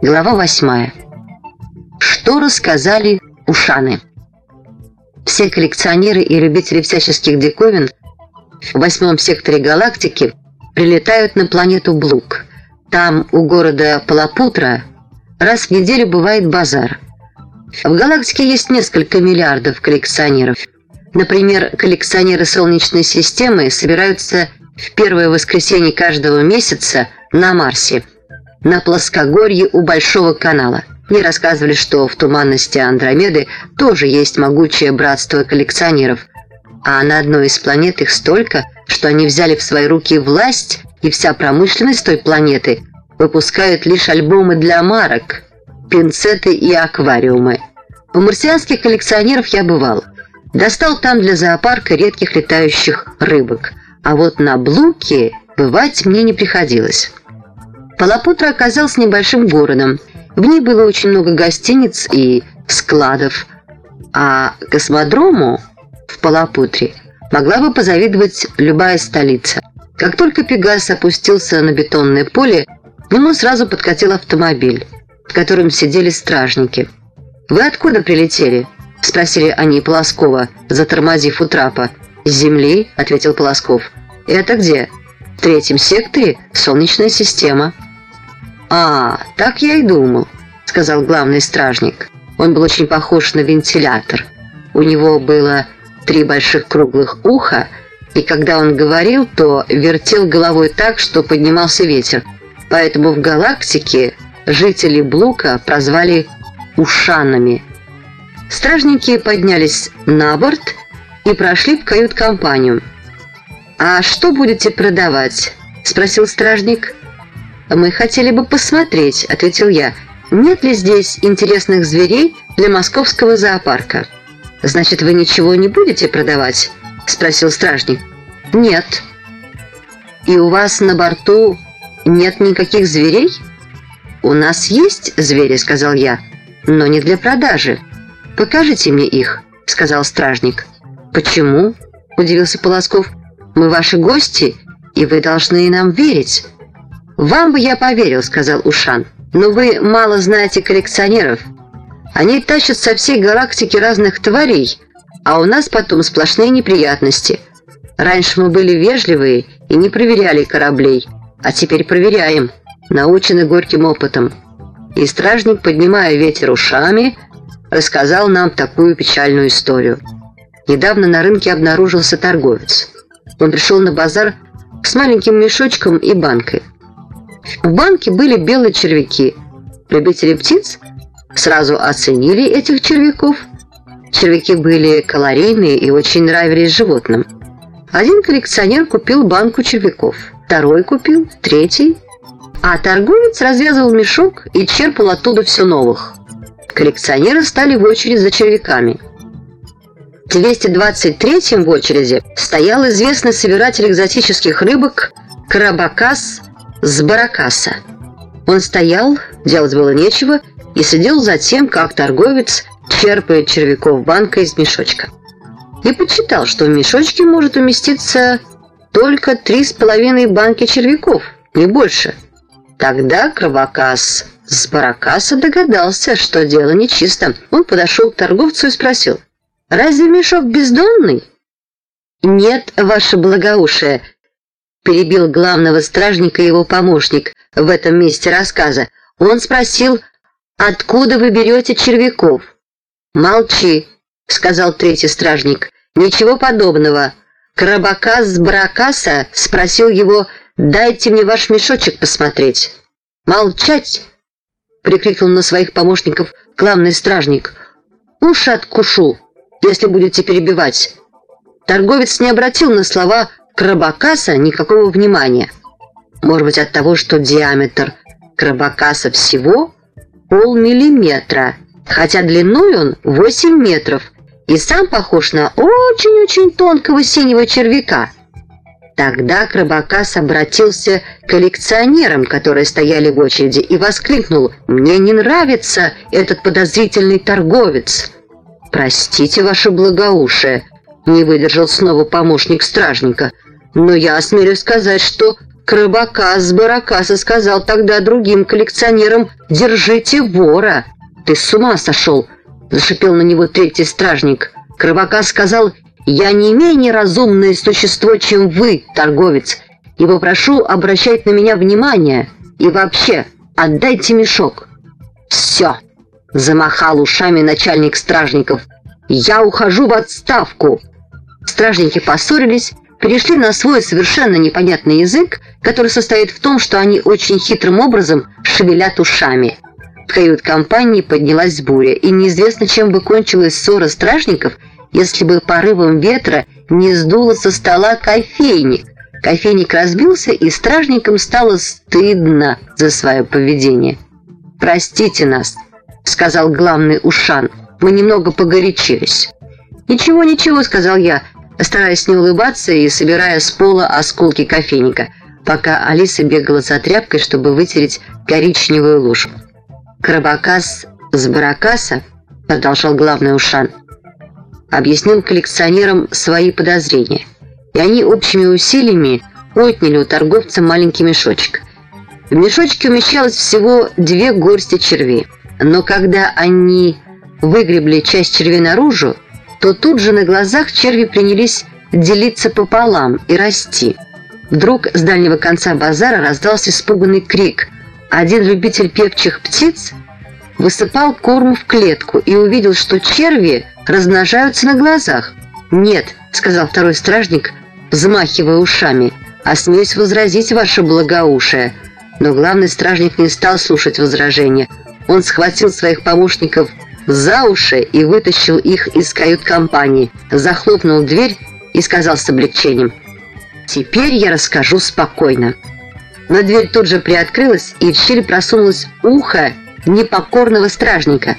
Глава восьмая. Что рассказали ушаны? Все коллекционеры и любители всяческих диковин в восьмом секторе галактики прилетают на планету Блук. Там, у города Палапутра, раз в неделю бывает базар. В галактике есть несколько миллиардов коллекционеров. Например, коллекционеры Солнечной системы собираются в первое воскресенье каждого месяца на Марсе – на плоскогорье у Большого канала. Мне рассказывали, что в туманности Андромеды тоже есть могучее братство коллекционеров, а на одной из планет их столько, что они взяли в свои руки власть, и вся промышленность той планеты выпускают лишь альбомы для марок, пинцеты и аквариумы. У марсианских коллекционеров я бывал. Достал там для зоопарка редких летающих рыбок, а вот на Блуке бывать мне не приходилось. Палапутра оказался небольшим городом. В ней было очень много гостиниц и складов, а космодрому в Палапутре могла бы позавидовать любая столица. Как только Пегас опустился на бетонное поле, к нему сразу подкатил автомобиль, в котором сидели стражники. «Вы откуда прилетели?» – спросили они Полоскова, затормозив у трапа. «С земли», – ответил Полосков. «Это где?» «В третьем секторе Солнечная система». «А, так я и думал», — сказал главный стражник. Он был очень похож на вентилятор. У него было три больших круглых уха, и когда он говорил, то вертел головой так, что поднимался ветер. Поэтому в галактике жители Блука прозвали «ушанами». Стражники поднялись на борт и прошли в кают-компанию. «А что будете продавать?» – спросил стражник. «Мы хотели бы посмотреть», — ответил я, «нет ли здесь интересных зверей для московского зоопарка?» «Значит, вы ничего не будете продавать?» — спросил стражник. «Нет». «И у вас на борту нет никаких зверей?» «У нас есть звери», — сказал я, — «но не для продажи. Покажите мне их», — сказал стражник. «Почему?» — удивился Полосков. «Мы ваши гости, и вы должны нам верить». «Вам бы я поверил», — сказал Ушан. «Но вы мало знаете коллекционеров. Они тащат со всей галактики разных тварей, а у нас потом сплошные неприятности. Раньше мы были вежливые и не проверяли кораблей, а теперь проверяем, научены горьким опытом». И стражник, поднимая ветер ушами, рассказал нам такую печальную историю. Недавно на рынке обнаружился торговец. Он пришел на базар с маленьким мешочком и банкой. В банке были белые червяки. Любители птиц сразу оценили этих червяков. Червяки были калорийные и очень нравились животным. Один коллекционер купил банку червяков, второй купил, третий. А торговец развязывал мешок и черпал оттуда все новых. Коллекционеры стали в очередь за червяками. 223-м в очереди стоял известный собиратель экзотических рыбок Карабакас с баракаса. Он стоял, делать было нечего, и следил за тем, как торговец черпает червяков банка из мешочка. И подсчитал, что в мешочке может уместиться только три с половиной банки червяков, не больше. Тогда Кровокас с баракаса догадался, что дело нечисто. Он подошел к торговцу и спросил, «Разве мешок бездонный?» «Нет, ваше благоушие», перебил главного стражника его помощник в этом месте рассказа. Он спросил, откуда вы берете червяков? «Молчи», — сказал третий стражник. «Ничего подобного». Крабакас с Баракаса спросил его, «Дайте мне ваш мешочек посмотреть». «Молчать!» — прикрикнул на своих помощников главный стражник. «Уши откушу, если будете перебивать». Торговец не обратил на слова крабакаса никакого внимания. Может быть от того, что диаметр крабакаса всего полмиллиметра, хотя длиной он 8 метров и сам похож на очень-очень тонкого синего червяка. Тогда Крабакас обратился к коллекционерам, которые стояли в очереди, и воскликнул «Мне не нравится этот подозрительный торговец». «Простите, ваше благоушие», — не выдержал снова помощник стражника, «но я осмелюсь сказать, что Крабакас с Баракаса сказал тогда другим коллекционерам «Держите вора». «Ты с ума сошел!» — зашипел на него третий стражник. Крабакас сказал «Я не менее разумное существо, чем вы, торговец, и попрошу обращать на меня внимание. И вообще, отдайте мешок». «Все!» — замахал ушами начальник стражников. «Я ухожу в отставку!» Стражники поссорились, перешли на свой совершенно непонятный язык, который состоит в том, что они очень хитрым образом шевелят ушами. В кают-компании поднялась буря, и неизвестно, чем бы кончилась ссора стражников – если бы порывом ветра не сдуло со стола кофейник. Кофейник разбился, и стражникам стало стыдно за свое поведение. «Простите нас», — сказал главный Ушан, — «мы немного погорячились». «Ничего, ничего», — сказал я, стараясь не улыбаться и собирая с пола осколки кофейника, пока Алиса бегала за тряпкой, чтобы вытереть коричневую лужу. «Крабакас с баракаса», — продолжал главный Ушан, — объяснил коллекционерам свои подозрения, и они общими усилиями отняли у торговца маленький мешочек. В мешочке умещалось всего две горсти червей, но когда они выгребли часть червей наружу, то тут же на глазах черви принялись делиться пополам и расти. Вдруг с дальнего конца базара раздался испуганный крик. Один любитель певчих птиц высыпал корм в клетку и увидел, что черви размножаются на глазах. «Нет», — сказал второй стражник, взмахивая ушами, «осмеюсь возразить ваше благоушие». Но главный стражник не стал слушать возражения. Он схватил своих помощников за уши и вытащил их из кают-компании, захлопнул дверь и сказал с облегчением, «Теперь я расскажу спокойно». Но дверь тут же приоткрылась, и в щель просунулось ухо непокорного стражника.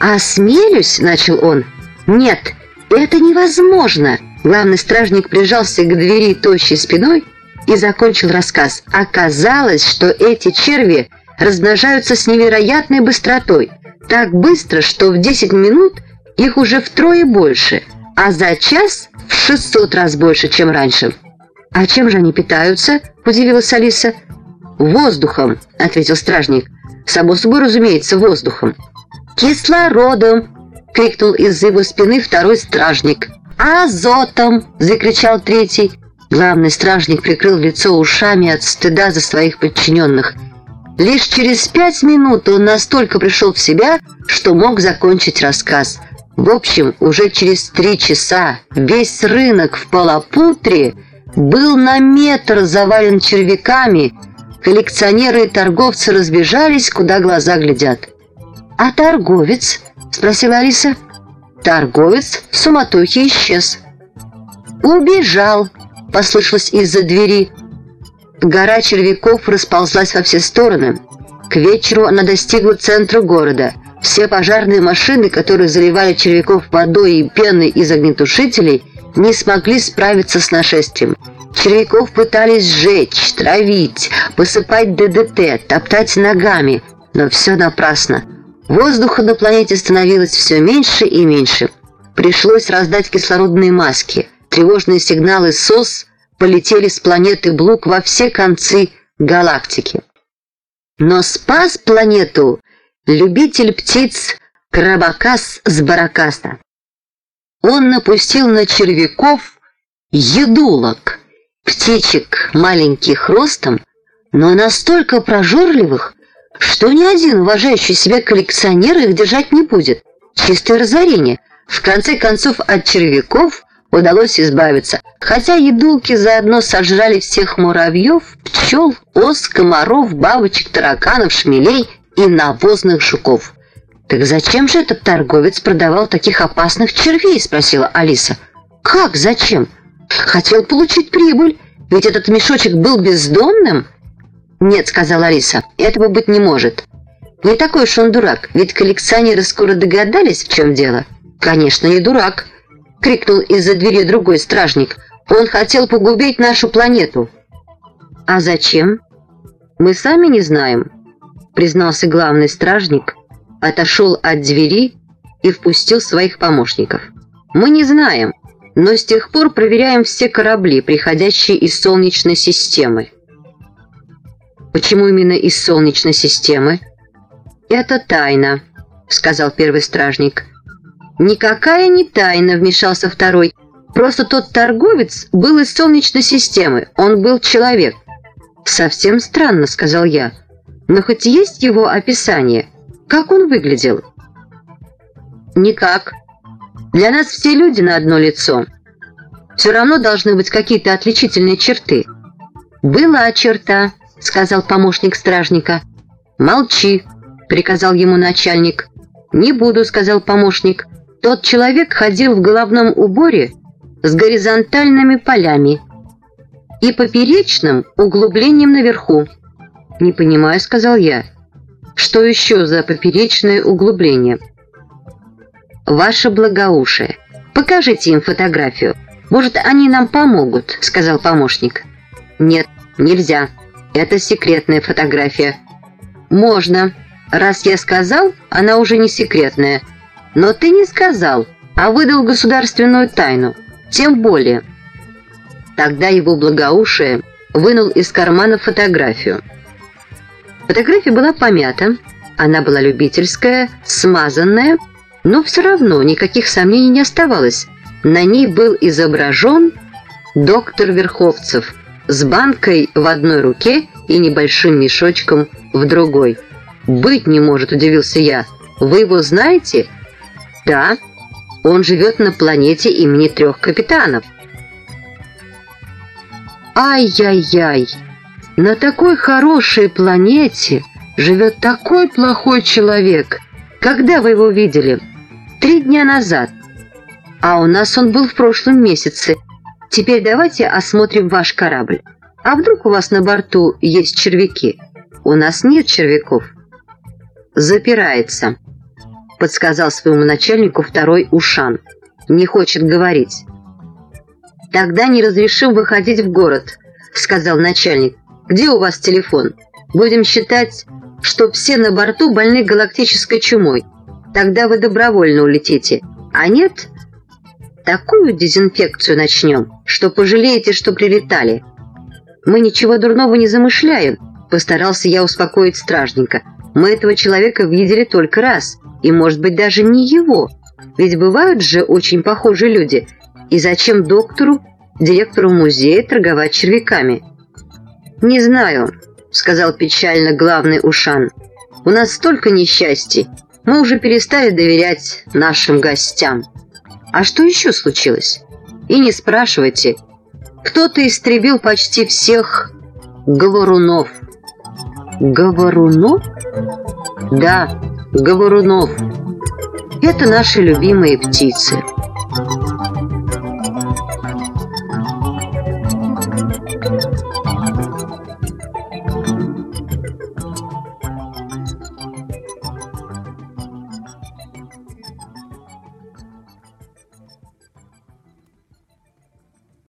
«Осмелюсь», — начал он, «Нет, это невозможно!» Главный стражник прижался к двери тощей спиной и закончил рассказ. Оказалось, что эти черви размножаются с невероятной быстротой. Так быстро, что в 10 минут их уже втрое больше, а за час в 600 раз больше, чем раньше. «А чем же они питаются?» – удивилась Алиса. «Воздухом», – ответил стражник. «Само собой, разумеется, воздухом». «Кислородом», — крикнул из-за его спины второй стражник. «Азотом!» — закричал третий. Главный стражник прикрыл лицо ушами от стыда за своих подчиненных. Лишь через пять минут он настолько пришел в себя, что мог закончить рассказ. В общем, уже через три часа весь рынок в Палапутре был на метр завален червяками. Коллекционеры и торговцы разбежались, куда глаза глядят. «А торговец?» – спросила Алиса. Торговец в суматохе исчез. «Убежал!» – послышалось из-за двери. Гора червяков расползлась во все стороны. К вечеру она достигла центра города. Все пожарные машины, которые заливали червяков водой и пеной из огнетушителей, не смогли справиться с нашествием. Червяков пытались сжечь, травить, посыпать ДДТ, топтать ногами, но все напрасно. Воздуха на планете становилось все меньше и меньше. Пришлось раздать кислородные маски. Тревожные сигналы СОС полетели с планеты Блук во все концы галактики. Но спас планету любитель птиц Крабакас с Баракаса. Он напустил на червяков едулок, птичек маленьких ростом, но настолько прожорливых, что ни один уважающий себя коллекционер их держать не будет. Чистое разорение. В конце концов, от червяков удалось избавиться, хотя едулки заодно сожрали всех муравьев, пчел, ос, комаров, бабочек, тараканов, шмелей и навозных жуков. «Так зачем же этот торговец продавал таких опасных червей?» – спросила Алиса. «Как зачем? Хотел получить прибыль, ведь этот мешочек был бездонным. Нет, сказала Алиса, этого быть не может. Не такой уж он дурак, ведь коллекционеры скоро догадались, в чем дело. Конечно, не дурак, крикнул из-за двери другой стражник. Он хотел погубить нашу планету. А зачем? Мы сами не знаем, признался главный стражник, отошел от двери и впустил своих помощников. Мы не знаем, но с тех пор проверяем все корабли, приходящие из Солнечной системы. Почему именно из Солнечной системы? Это тайна, сказал первый стражник. Никакая не тайна, вмешался второй. Просто тот торговец был из Солнечной системы, он был человек. Совсем странно, сказал я. Но хоть есть его описание, как он выглядел? Никак. Для нас все люди на одно лицо. Все равно должны быть какие-то отличительные черты. «Была черта», — сказал помощник стражника. «Молчи», — приказал ему начальник. «Не буду», — сказал помощник. «Тот человек ходил в головном уборе с горизонтальными полями и поперечным углублением наверху». «Не понимаю», — сказал я. «Что еще за поперечное углубление?» «Ваше благоушие, покажите им фотографию. Может, они нам помогут», — сказал помощник. «Нет, нельзя. Это секретная фотография». «Можно. Раз я сказал, она уже не секретная. Но ты не сказал, а выдал государственную тайну. Тем более». Тогда его благоушие вынул из кармана фотографию. Фотография была помята, она была любительская, смазанная, но все равно никаких сомнений не оставалось. На ней был изображен доктор Верховцев с банкой в одной руке и небольшим мешочком в другой. «Быть не может», — удивился я. «Вы его знаете?» «Да, он живет на планете имени трех капитанов». «Ай-яй-яй! На такой хорошей планете живет такой плохой человек! Когда вы его видели?» Три дня назад. А у нас он был в прошлом месяце. Теперь давайте осмотрим ваш корабль. А вдруг у вас на борту есть червяки? У нас нет червяков. Запирается, подсказал своему начальнику второй Ушан. Не хочет говорить. Тогда не разрешим выходить в город, сказал начальник. Где у вас телефон? Будем считать, что все на борту больны галактической чумой. Тогда вы добровольно улетите. А нет, такую дезинфекцию начнем, что пожалеете, что прилетали. Мы ничего дурного не замышляем, постарался я успокоить стражника. Мы этого человека видели только раз, и, может быть, даже не его. Ведь бывают же очень похожие люди. И зачем доктору, директору музея торговать червяками? «Не знаю», — сказал печально главный Ушан. «У нас столько несчастий, мы уже перестали доверять нашим гостям. А что еще случилось? И не спрашивайте. Кто-то истребил почти всех говорунов. Говорунов? Да, говорунов. Это наши любимые птицы.